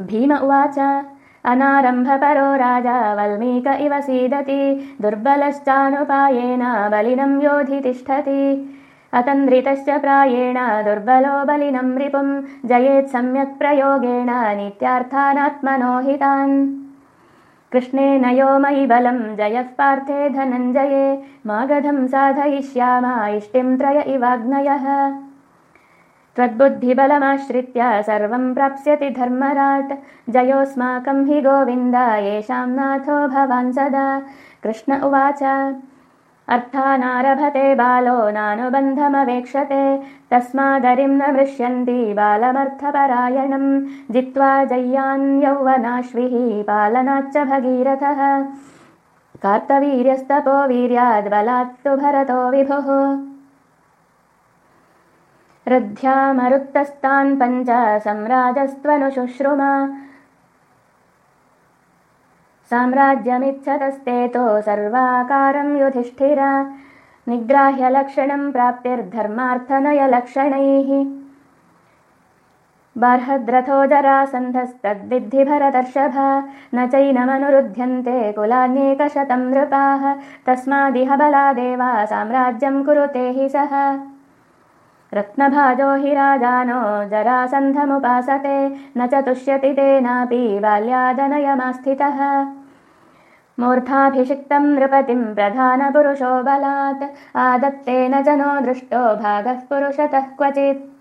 भीम उवाच अनारम्भपरो राजा वल्मीक इव सीदति दुर्बलश्चानुपायेन बलिनं योधि तिष्ठति। अतन्द्रितश्च प्रायेण दुर्बलो बलिनं रिपुं जयेत् सम्यक् प्रयोगेण नित्यार्थानात्मनो हितान् कृष्णेन यो मयि बलं जयः पार्थे धनञ्जये मागधं साधयिष्याम इष्टिं त्रय इवाग्नयः त्वद्बुद्धिबलमाश्रित्य सर्वं प्राप्स्यति धर्मराट्। जयोऽस्माकं हि गोविन्द येषां नाथो भवान् सदा। कृष्ण उवाच। अर्थानारभते बालो नानुबन्धमवेक्षते। तस्मादरिं न मृष्यन्ति बालमर्थपरायणं। जित्वा जय्यान् यौवनाश्विः पालनाच्च भगीरथः। कार्तवीर्यस्तपो वीर्याद्बलात्तु भरतो विभुः साम्राज्यमिच्छतस्तेतो युधिष्ठिर। निग्राह्यलक्षणं प्राप्तिर्धर्मार्थनयलक्षणैः। बर्हद्रथो जरासन्धस्तद्विद्धि भरतर्षभ न चैनमनुरुध्यन्ते कुलान्येकशतं नृपाः। तस्मादिह बलादेव साम्राज्यं कुरुते हि सः रत्नभाजो हि राजानो जरासन्धमुपासते न च तुष्यति तेनापि बाल्यादनयमास्थितः। मूर्धाभिषिक्तं नृपतिं प्रधानपुरुषो बलात् आदत्तेन जनो दृष्टो भागः पुरुषतः क्वचित्